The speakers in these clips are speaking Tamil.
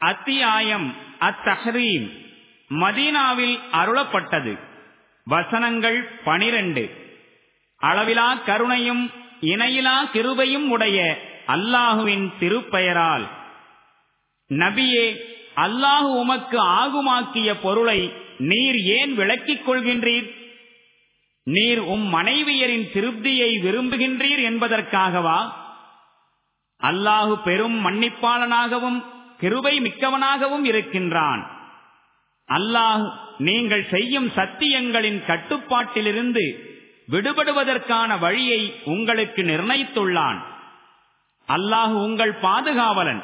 அத்தியாயம் அத்தஹரீம். மதீனாவில் அருளப்பட்டது. வசனங்கள் பனிரெண்டு. அளவிலா கருணையும் இணையிலா கிருபையும் உடைய அல்லாஹுவின் திருப்பெயரால். நபியே அல்லாஹு உமக்கு ஆகுமாக்கிய பொருளை நீர் ஏன் விளக்கிக் கொள்கின்றீர்? நீர் உம் மனைவியரின் திருப்தியை விரும்புகின்றீர் என்பதற்காகவா? அல்லாஹு பெரும் மன்னிப்பாளனாகவும் கிருபை மிக்கவனாகவும் இருக்கின்றான். அல்லாஹ் நீங்கள் செய்யும் சத்தியங்களின் கட்டுப்பாட்டிலிருந்து விடுபடுவதற்கான வழியை உங்களுக்கு நிர்ணயித்துள்ளான். அல்லாஹ் உங்கள் பாதுகாவலன்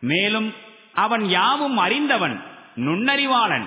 மேலும் அவன் யாவும் அறிந்தவன் நுண்ணறிவாளன்.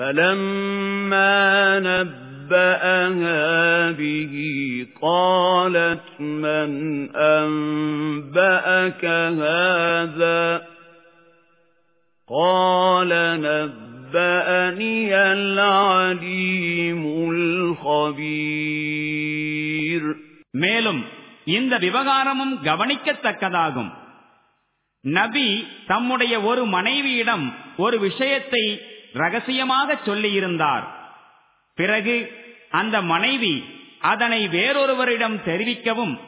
فَلَمَّا نَبَّأَهَا بِهِ قَالَتْ مَنْ أَنبَأَكَ هَذَا قَالَ نَبَّأَنِيَ الْعَلِيمُ الْخَبِيرُ மேலும் இந்த விவகாரமும் கவனிக்கத்தக்கதாகும் நபி தம்முடைய ஒரு மனைவியிடம் ஒரு விஷயத்தை ரகசியமாக சொல்லியிருந்தார். பிறகு அந்த மனைவி அதனை வேறொருவரிடம் தெரிவிக்கவும்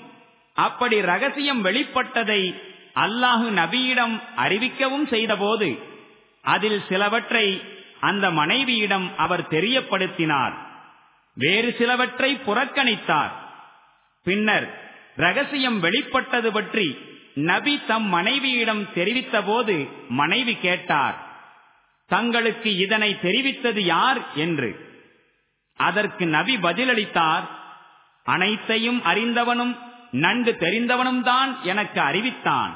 அப்படி ரகசியம் வெளிப்பட்டதை அல்லாஹு நபியிடம் அறிவிக்கவும் செய்தபோது அதில் சிலவற்றை அந்த மனைவியிடம் அவர் தெரியப்படுத்தினார். வேறு சிலவற்றை புறக்கணித்தார். பின்னர் ரகசியம் வெளிப்பட்டது பற்றி நபி தம் மனைவியிடம் தெரிவித்தபோது மனைவி கேட்டார். தங்களுக்கு இதனை தெரிவித்தது யார் என்று அதற்கு நபி பதிலளித்தார் அனைத்தையும் அறிந்தவனும் நன்கு தெரிந்தவனும் தான் எனக்கு அறிவித்தான்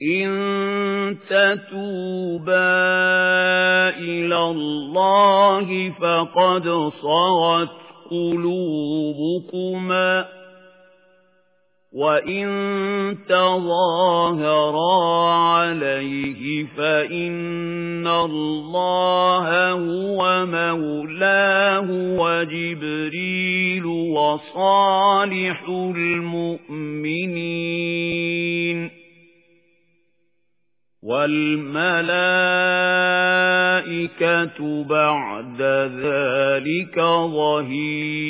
إن تتوبا إلى الله فقد صغت قلوبكما وَإِن تَظَاهَرَا عَلَيْهِ فَإِنَّ اللَّهَ هُوَ مَوْلَاهُ وَجِبْرِيلُ وَصَالِحُ الْمُؤْمِنِينَ وَالْمَلَائِكَةُ بَعْدَ ذَلِكَ ظَهِيرٌ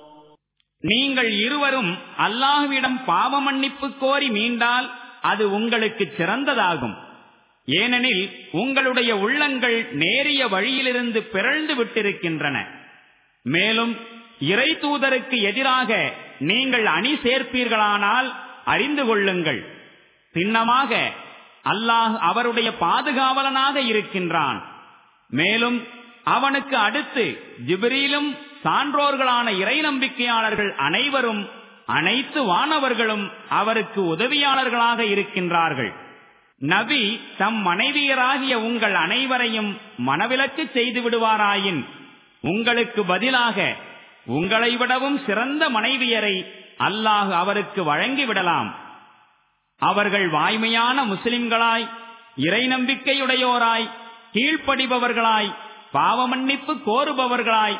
நீங்கள் இருவரும் அல்லாஹுவிடம் பாவ மன்னிப்பு கோரி மீண்டால் அது உங்களுக்கு சிறந்ததாகும். ஏனெனில் உங்களுடைய உள்ளங்கள் நேரிய வழியிலிருந்து பிறழ்ந்து விட்டிருக்கின்றன. மேலும் இறை தூதருக்கு எதிராக நீங்கள் அணி சேர்ப்பீர்களானால் அறிந்து கொள்ளுங்கள். சின்னமாக அல்லாஹ் அவருடைய பாதுகாவலனாக இருக்கின்றான். மேலும் அவனுக்கு அடுத்து ஜிபிரிலும் சான்றோர்களான இறை நம்பிக்கையாளர்கள் அனைவரும் அனைத்து வானவர்களும் அவருக்கு உதவியாளர்களாக இருக்கின்றார்கள். நபி தம் மனைவியராகிய உங்கள் அனைவரையும் மனவிலக்கு செய்து விடுவாராயின் உங்களுக்கு பதிலாக உங்களை விடவும் சிறந்த மனைவியரை அல்லாஹ் அவருக்கு வழங்கிவிடலாம் அவர்கள் வாய்மையான முஸ்லிம்களாய் இறை நம்பிக்கையுடையோராய் கீழ்ப்படிபவர்களாய் பாவமன்னிப்பு கோருபவர்களாய்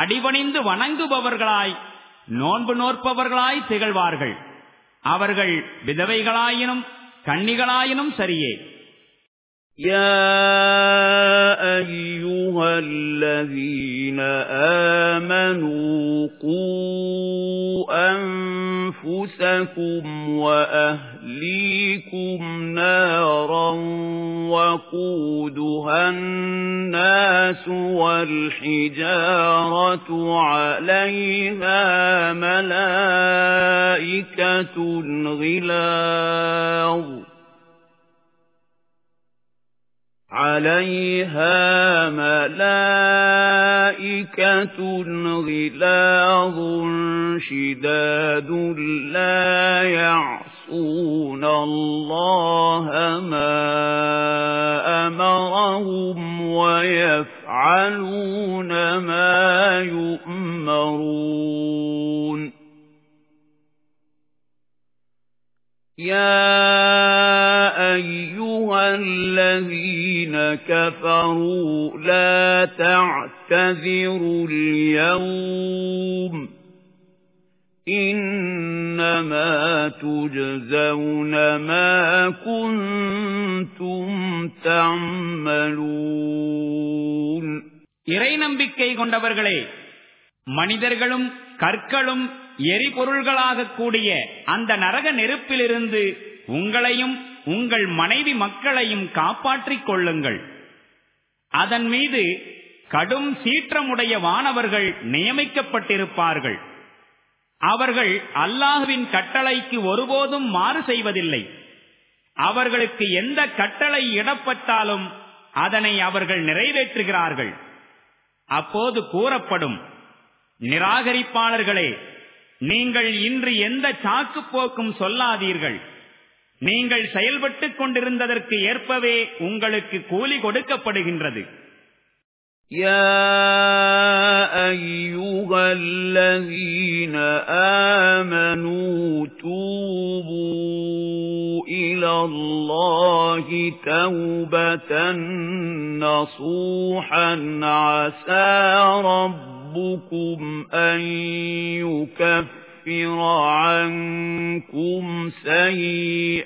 அடிபணிந்து வணங்குபவர்களாய் நோன்பு நோற்பவர்களாய் திகழ்வார்கள் அவர்கள் விதவைகளாயினும் கண்ணிகளாயினும் சரியே يا أيها الذين آمنوا قوا أنفسكم وأهليكم نارا وقودها الناس والحجارة عليها ملائكة غلاظ عَلَيْهَا مَلَائِكَةٌ غِلَاظٌ شِدَادٌ لَّا يَعْصُونَ اللَّهَ مَا أَمَرَهُمْ وَيَفْعَلُونَ مَا يُؤْمَرُونَ يَا أَيُّهَا الَّذِينَ كَفَرُوا لَا تَعْتَذِرُوا الْيَوْمَ إِنَّمَا تُجْزَوْنَ مَا كُنتُمْ تَعْمَلُونَ இறை நம்பிக்கை கொண்டவர்களே மனிதர்களும் கற்களும் எரிபொருள்களாக கூடிய அந்த நரக நெருப்பிலிருந்து உங்களையும் உங்கள் மனைவி மக்களையும் காப்பாற்றிக் கொள்ளுங்கள் அதன் மீது கடும் சீற்றமுடைய வானவர்கள் நியமிக்கப்பட்டிருப்பார்கள் அவர்கள் அல்லாஹுவின் கட்டளைக்கு ஒருபோதும் மாறு செய்வதில்லை. அவர்களுக்கு எந்த கட்டளை இடப்பட்டாலும் அதனை அவர்கள் நிறைவேற்றுகிறார்கள். அப்போது கூறப்படும் நிராகரிப்பாளர்களே நீங்கள் இன்று எந்த சாக்கு போக்கும் சொல்லாதீர்கள். நீங்கள் செயல்பட்டுக் கொண்டிருந்ததற்கு ஏற்பவே உங்களுக்கு கூலி கொடுக்கப்படுகின்றது. يا أيها الذين آمنوا توبوا إلى الله توبة نصوحا عسى ربكم أن يكفر عَنكُمْ سَيِّئَاتِكُمْ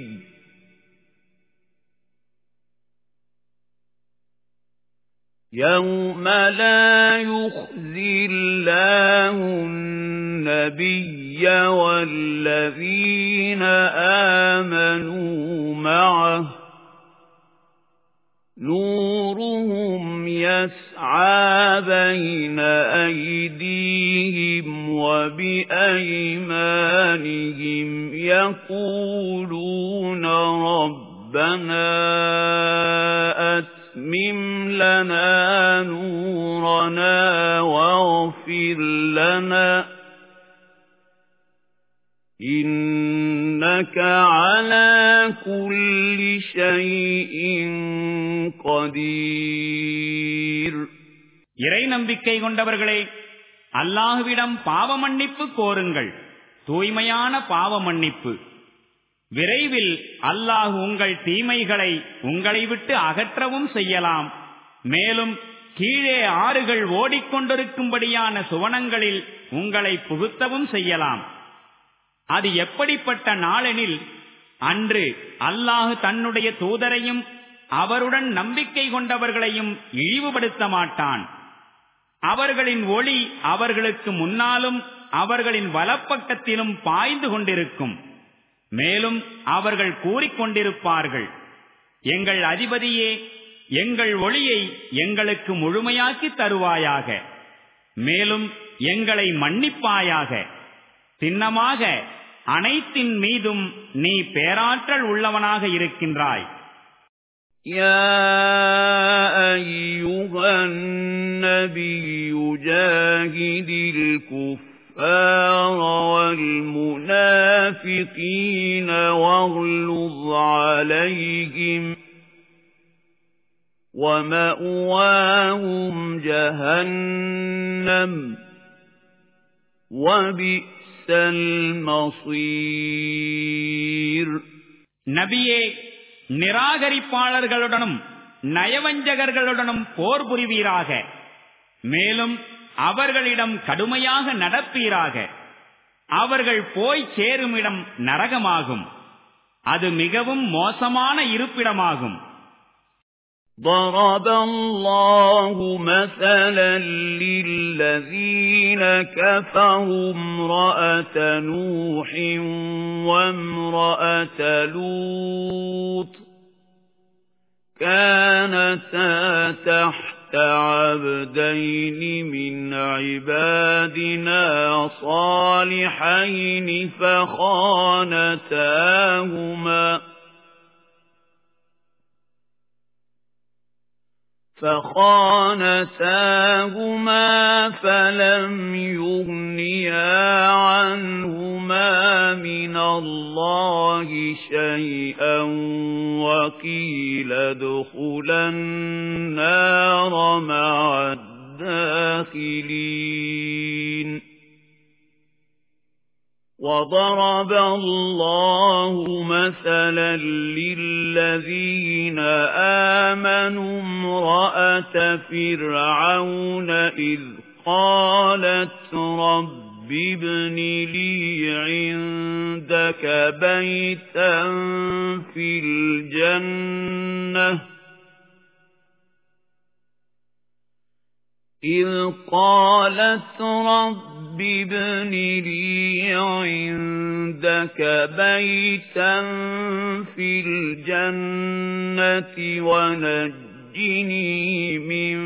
يوم لا يخزي الله النبي والذين آمنوا معه نورهم يسعى بين أيديهم وبأيمانهم يقولون ربنا أتمم لنا نورنا واغفر لنا إِنَّكَ عَلَى كُلِّ شَيْءٍ قَدِيرٌ இறை நம்பிக்கை கொண்டவர்களே அல்லாஹுவிடம் பாவ மன்னிப்பு கோருங்கள் தூய்மையான பாவ மன்னிப்பு விரைவில் அல்லாஹ் உங்கள் தீமைகளை உங்களை விட்டு அகற்றவும் செய்யலாம். மேலும் கீழே ஆறுகள் ஓடிக்கொண்டிருக்கும்படியான சுவனங்களில் உங்களை புகுத்தவும் செய்யலாம். அது எப்படிப்பட்ட நாளெனில் அன்று அல்லாஹு தன்னுடைய தூதரையும் அவருடன் நம்பிக்கை கொண்டவர்களையும் இழிவுபடுத்த மாட்டான். அவர்களின் ஒளி அவர்களுக்கு முன்னாலும் அவர்களின் வலப்பக்கத்திலும் பாய்ந்து கொண்டிருக்கும். மேலும் அவர்கள் கூறிக்கொண்டிருப்பார்கள் எங்கள் அதிபதியே எங்கள் ஒளியை எங்களுக்கு முழுமையாக்கி தருவாயாக மேலும் எங்களை மன்னிப்பாயாக சின்னமாக அனைத்தின் மீதும் நீ பேராற்றல் உள்ளவனாக இருக்கின்றாய் يا أيها النبي جاهد الكفار والمنافقين واغلظ عليهم ومأواهم جهنم وبئس المصير நபியே நிராகரிப்பாளர்களுடனும் நயவஞ்சகர்களுடனும் போர் புரிவீராக மேலும் அவர்களிடம் கடுமையாக நடப்பீராக அவர்கள் போய் சேருமிடம் நரகமாகும் அது மிகவும் மோசமான இருப்பிடமாகும் ضرب الله مثلا للذين كفروا امرأة نوح وامرأة لوط كانتا تحت عبدين من عبادنا صالحين فخانتاهما فخانتاهما فلم يغنيا عنهما من الله شيئا وقيل ادخلا النار مع الداخلين. وضرب الله مثلا للذين آمنوا امرأة فرعون إذ قالت رب ابن لي عندك بيتا في الجنة إذ قالت رب ابن لي عندك بيتا في الجنة ونجني من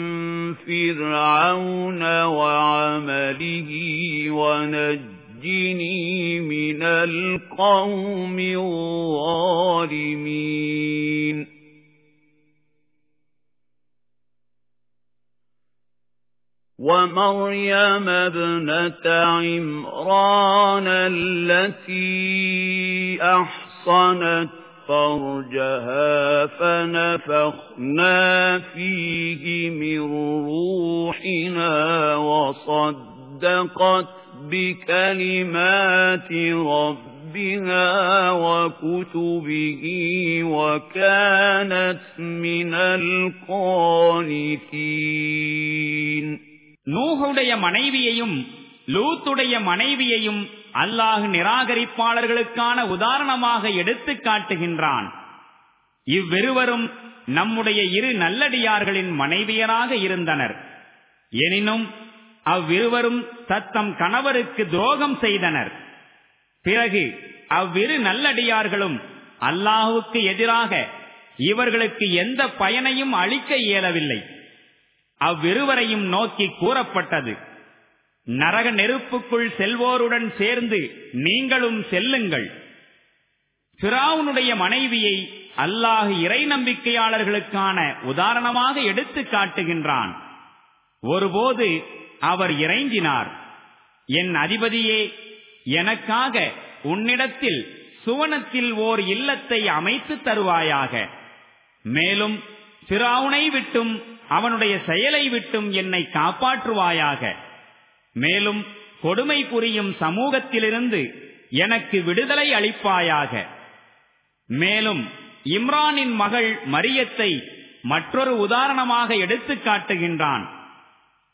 فرعون وعمله ونجني من القوم الظالمين. ومريم ابنة عمران التي أحصنت فرجها فنفخنا فيه من روحنا وصدقت بكلمات ربها وكتبه وكانت من القانتين நூகுடைய மனைவியையும் லூத்துடைய மனைவியையும் அல்லாஹ் நிராகரிப்பாளர்களுக்கான உதாரணமாக எடுத்து காட்டுகின்றான் இவ்விருவரும் நம்முடைய இரு நல்லடியார்களின் மனைவியராக இருந்தனர் எனினும் அவ்விருவரும் தத்தம் கணவருக்கு துரோகம் செய்தனர். பிறகு அவ்விரு நல்லடியார்களும் அல்லாஹுக்கு எதிராக இவர்களுக்கு எந்த பயனையும் அளிக்க இயலவில்லை. அவ்விருவரையும் நோக்கி கூறப்பட்டது நரக நெருப்புக்குள் செல்வோருடன் சேர்ந்து நீங்களும் செல்லுங்கள். பிராவுனுடைய மனைவியை அல்லாஹ் இறை நம்பிக்கையாளர்களுக்கான உதாரணமாக எடுத்து காட்டுகின்றான். ஒருபோது அவர் இறைஞ்சினார். என் அதிபதியே எனக்காக உன்னிடத்தில் சுவனத்தில் ஓர் இல்லத்தை அமைத்து தருவாயாக. மேலும் சிராவுனை விட்டும் அவனுடைய செயலை விட்டும் என்னை காப்பாற்றுவாயாக. மேலும் கொடுமை புரியும் சமூகத்திலிருந்து எனக்கு விடுதலை அளிப்பாயாக. மேலும் இம்ரானின் மகள் மரியத்தை மற்றொரு உதாரணமாக எடுத்துக் காட்டுகின்றான்.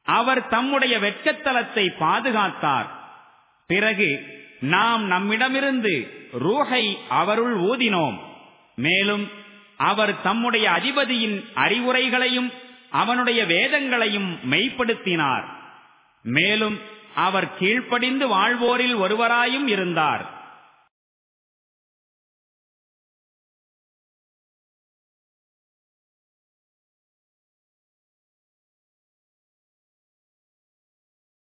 அவர் தம்முடைய வெட்கத்தலத்தை பாதுகாத்தார். பிறகு நாம் நம்மிடமிருந்து ரூஹை அவருள் ஊதினோம். மேலும் அவர் தம்முடைய அதிபதியின் அறிவுரைகளையும் அவனுடைய வேதங்களையும் மெய்ப்படுத்தினார். மேலும் அவர் கீழ்ப்படிந்து வாழ்வோரில் ஒருவராயும் இருந்தார்.